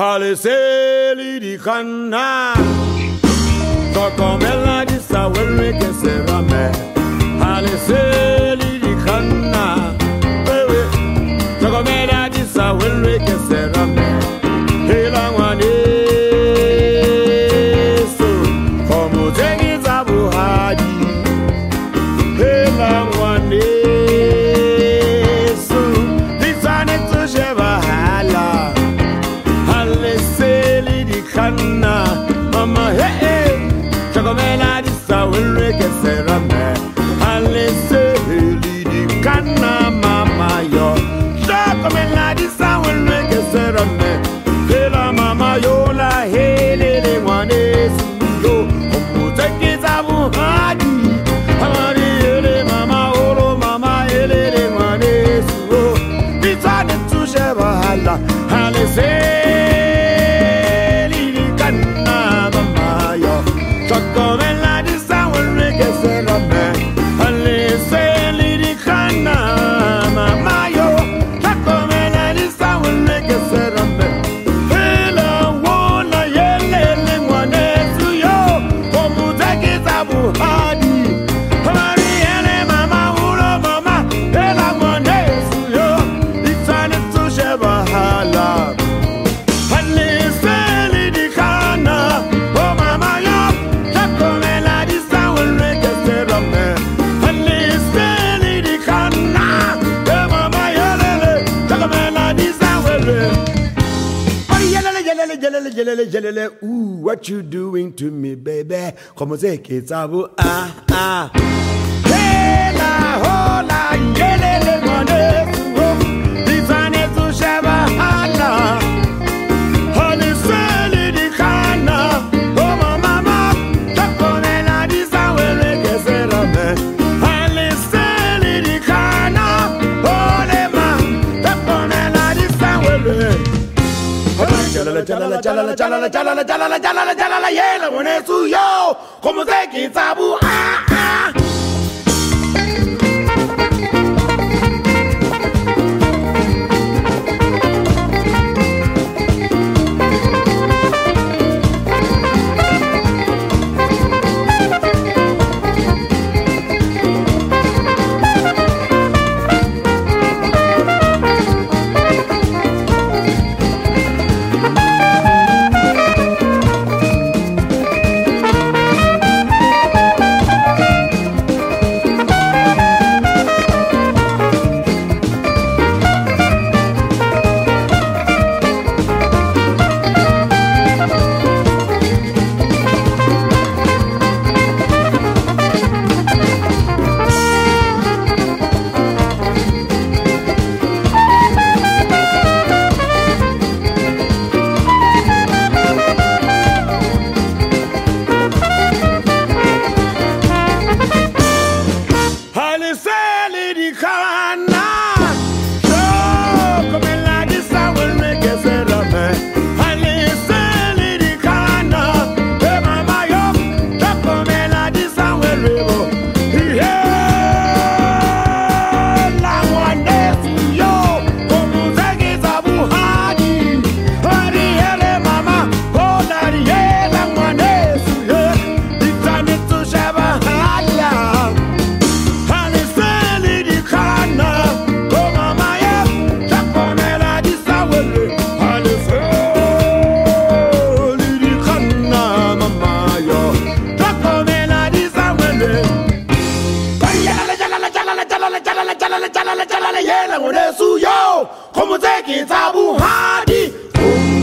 Aliseli di kana Tokomela di sawereke serame Aliseli vida Jelele, jelele, jelele, ooh, what you doing to me, baby? Como se que sabu, ah, ah. Hey, la, hola, jelele. chala, chala, chala, chala, chala, chala, chala, chala, chala, la hiela, con el suyo, como se quien sabu, ah. tjalale tjalale tjalale yela ngwaneso yo kgomo tse ke tsa bohadi. boom